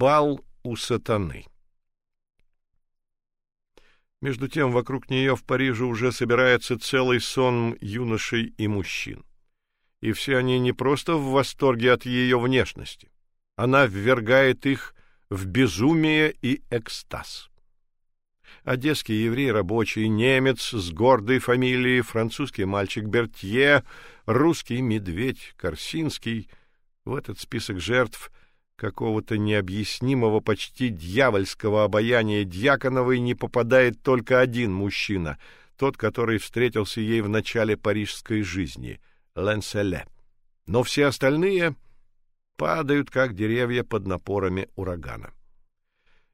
Бал у сатаны. Между тем вокруг нее в Париже уже собирается целый сон юношей и мужчин. И все они не просто в восторге от ее внешности. Она ввергает их в безумие и экстаз. Одесский еврей рабочий, немец с гордой фамилией, французский мальчик Бертье, русский медведь Корсинский в этот список жертв какого-то необъяснимого, почти дьявольского обаяния Дьяконовой не попадает только один мужчина, тот, который встретился ей в начале парижской жизни, Ленселе. Но все остальные падают как деревья под напорами урагана.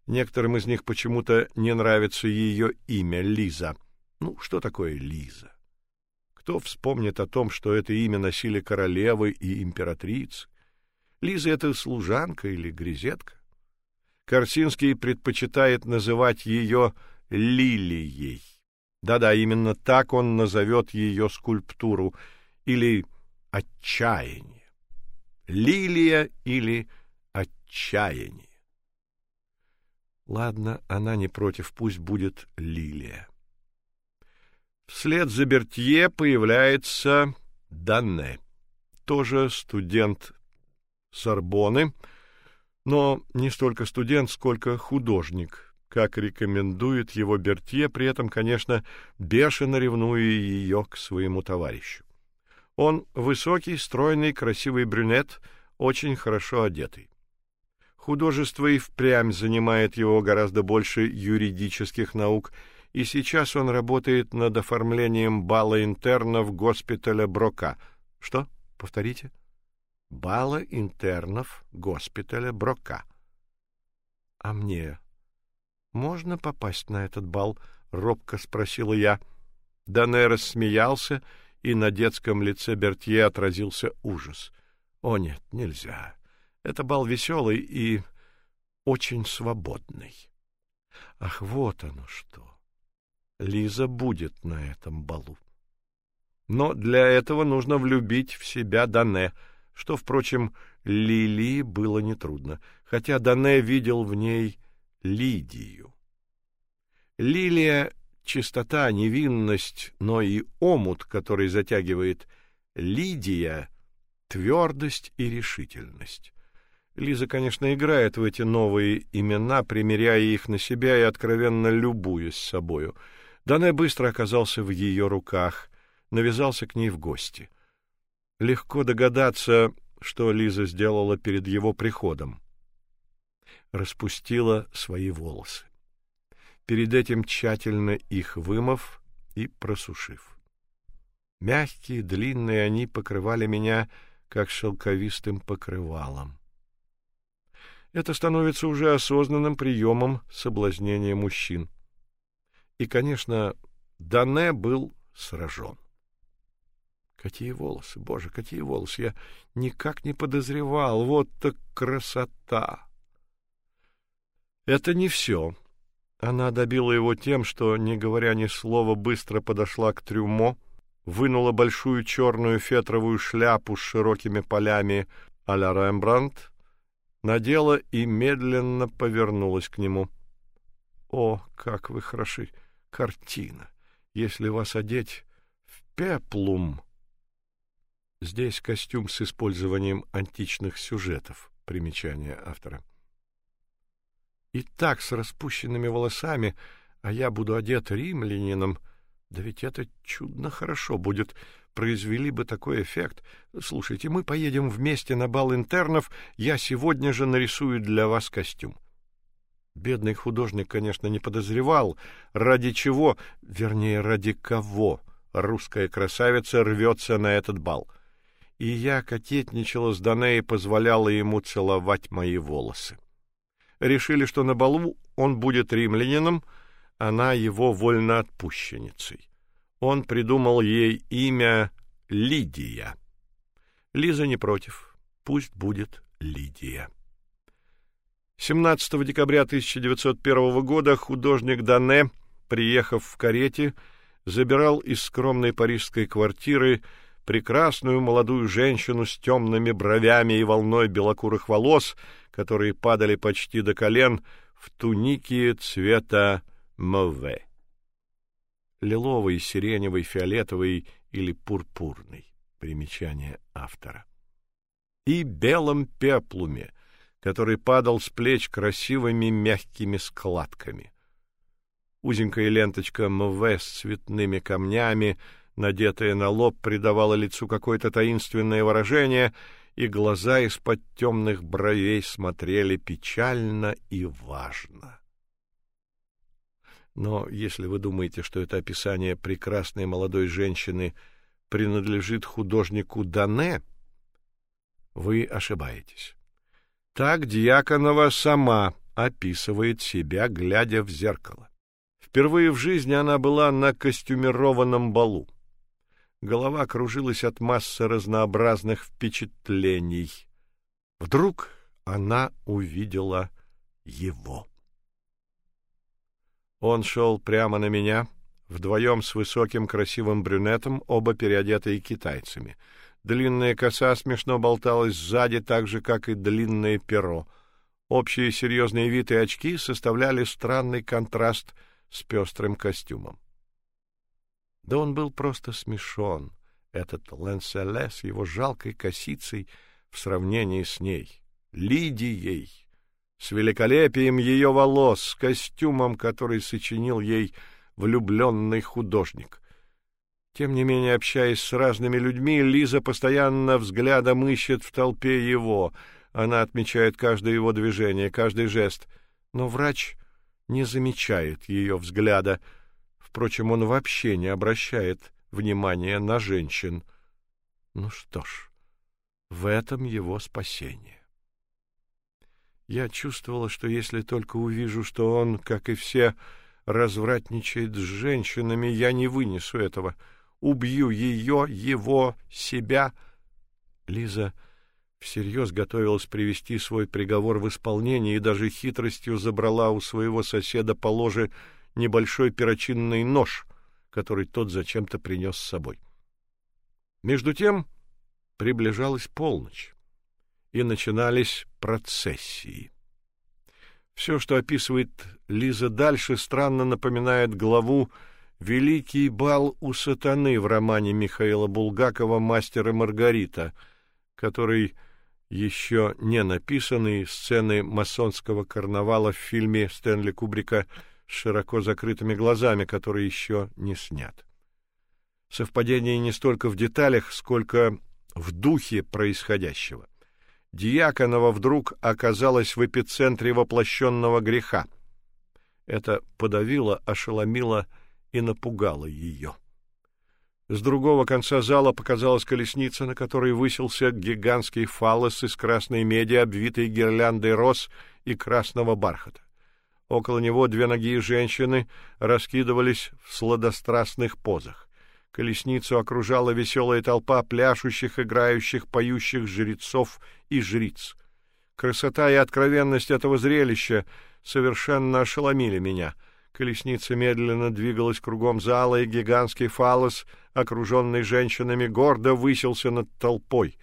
Некоторым из них почему-то не нравится ее имя Лиза. Ну, что такое Лиза? Кто вспомнит о том, что это имя носили королевы и императрицы? Лиза это служанка или грезетка? Корсинский предпочитает называть ее Лилией. Да-да, именно так он назовет ее скульптуру или отчаяние. Лилия или отчаяние. Ладно, она не против, пусть будет Лилия. Вслед за Бертье появляется Данне, тоже студент Сорбонны, но не столько студент, сколько художник, как рекомендует его Бертье, при этом, конечно, бешено ревнуя ее к своему товарищу. Он высокий, стройный, красивый брюнет, очень хорошо одетый. Художество и впрямь занимает его гораздо больше юридических наук, и сейчас он работает над оформлением бала интернов госпиталя Брока. Что? Повторите бала интернов госпиталя Брока. А мне можно попасть на этот бал? робко спросила я. Дане рассмеялся, и на детском лице Бертье отразился ужас. О нет, нельзя. Это бал веселый и очень свободный. Ах, вот оно что. Лиза будет на этом балу. Но для этого нужно влюбить в себя Дане — что, впрочем, Лили было нетрудно, хотя Дане видел в ней Лидию. Лилия — чистота, невинность, но и омут, который затягивает. Лидия — твердость и решительность. Лиза, конечно, играет в эти новые имена, примеряя их на себя и откровенно любуясь собою. Дане быстро оказался в ее руках, навязался к ней в гости. Легко догадаться, что Лиза сделала перед его приходом. Распустила свои волосы. Перед этим тщательно их вымыв и просушив. Мягкие, длинные они покрывали меня как шелковистым покрывалом. Это становится уже осознанным приемом соблазнения мужчин. И, конечно, Дане был сражен. Какие волосы, боже, какие волосы! Я никак не подозревал. Вот так красота! Это не все. Она добила его тем, что, не говоря ни слова, быстро подошла к трюмо, вынула большую черную фетровую шляпу с широкими полями а-ля Рембрандт, надела и медленно повернулась к нему. О, как вы хороши! Картина! Если вас одеть в пеплум, Здесь костюм с использованием античных сюжетов. Примечание автора. И так с распущенными волосами, а я буду одет римлянином, да ведь это чудно хорошо будет. Произвели бы такой эффект. Слушайте, мы поедем вместе на бал интернов, я сегодня же нарисую для вас костюм. Бедный художник, конечно, не подозревал, ради чего, вернее, ради кого русская красавица рвется на этот бал и я кокетничала с Дане и позволяла ему целовать мои волосы. Решили, что на балу он будет римлянином, она его вольноотпущенницей. Он придумал ей имя Лидия. Лиза не против. Пусть будет Лидия. 17 декабря 1901 года художник Дане, приехав в карете, забирал из скромной парижской квартиры прекрасную молодую женщину с темными бровями и волной белокурых волос, которые падали почти до колен, в тунике цвета мове. Лиловый, сиреневый, фиолетовый или пурпурный. Примечание автора. И белом пеплуме, который падал с плеч красивыми мягкими складками. Узенькая ленточка мове с цветными камнями, надетая на лоб, придавала лицу какое-то таинственное выражение, и глаза из-под темных бровей смотрели печально и важно. Но если вы думаете, что это описание прекрасной молодой женщины принадлежит художнику Дане, вы ошибаетесь. Так Дьяконова сама описывает себя, глядя в зеркало. Впервые в жизни она была на костюмированном балу. Голова кружилась от массы разнообразных впечатлений. Вдруг она увидела его. Он шел прямо на меня, вдвоем с высоким красивым брюнетом, оба переодетые китайцами. Длинная коса смешно болталась сзади, так же как и длинное перо. Общие серьезные вид и очки составляли странный контраст с пестрым костюмом. Да он был просто смешон, этот Ленселе с его жалкой косицей в сравнении с ней, Лидией, с великолепием ее волос, с костюмом, который сочинил ей влюбленный художник. Тем не менее, общаясь с разными людьми, Лиза постоянно взглядом ищет в толпе его. Она отмечает каждое его движение, каждый жест. Но врач не замечает ее взгляда. Впрочем, он вообще не обращает внимания на женщин. Ну что ж, в этом его спасение. Я чувствовала, что если только увижу, что он, как и все, развратничает с женщинами, я не вынесу этого. Убью ее, его, себя. Лиза всерьез готовилась привести свой приговор в исполнение и даже хитростью забрала у своего соседа по ложе небольшой перочинный нож, который тот зачем-то принес с собой. Между тем приближалась полночь, и начинались процессии. Все, что описывает Лиза дальше, странно напоминает главу Великий бал у сатаны в романе Михаила Булгакова Мастер и Маргарита, который еще не написанный сцены масонского карнавала в фильме Стэнли Кубрика с широко закрытыми глазами, который еще не снят. Совпадение не столько в деталях, сколько в духе происходящего. Дьяконова вдруг оказалась в эпицентре воплощенного греха. Это подавило, ошеломило и напугало ее. С другого конца зала показалась колесница, на которой высился гигантский фаллос из красной меди, обвитый гирляндой роз и красного бархата. Около него две ноги женщины раскидывались в сладострастных позах. Колесницу окружала веселая толпа пляшущих, играющих, поющих жрецов и жриц. Красота и откровенность этого зрелища совершенно ошеломили меня. Колесница медленно двигалась кругом зала, и гигантский фалос, окруженный женщинами, гордо высился над толпой.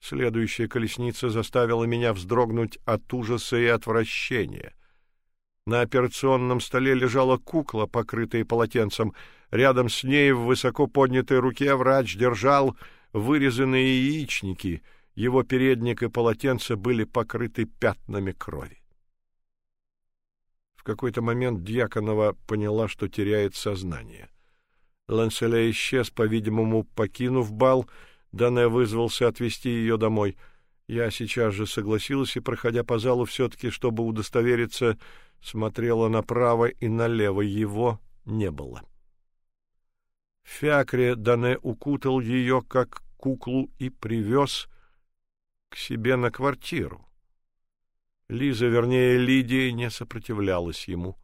Следующая колесница заставила меня вздрогнуть от ужаса и отвращения. На операционном столе лежала кукла, покрытая полотенцем. Рядом с ней в высоко поднятой руке врач держал вырезанные яичники. Его передник и полотенце были покрыты пятнами крови. В какой-то момент Дьяконова поняла, что теряет сознание. Ланселе исчез, по-видимому, покинув бал, Дане вызвался отвезти ее домой. Я сейчас же согласилась и, проходя по залу все-таки, чтобы удостовериться, смотрела направо и налево. Его не было. В фиакре Дане укутал ее, как куклу, и привез к себе на квартиру. Лиза, вернее, Лидия, не сопротивлялась ему.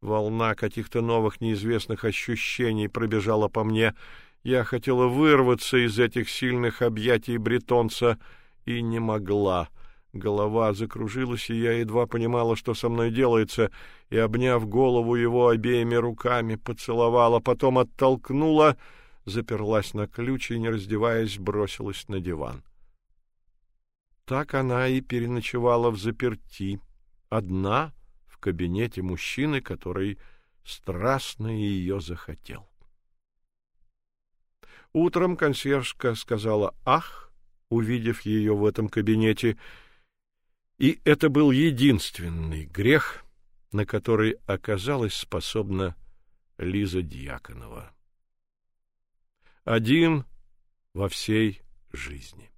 Волна каких-то новых неизвестных ощущений пробежала по мне. Я хотела вырваться из этих сильных объятий бретонца и не могла. Голова закружилась, и я едва понимала, что со мной делается, и, обняв голову его обеими руками, поцеловала, потом оттолкнула, заперлась на ключ и, не раздеваясь, бросилась на диван. Так она и переночевала в заперти, одна в кабинете мужчины, который страстно ее захотел. Утром консьержка сказала «Ах!», увидев ее в этом кабинете, и это был единственный грех, на который оказалась способна Лиза Дьяконова. Один во всей жизни.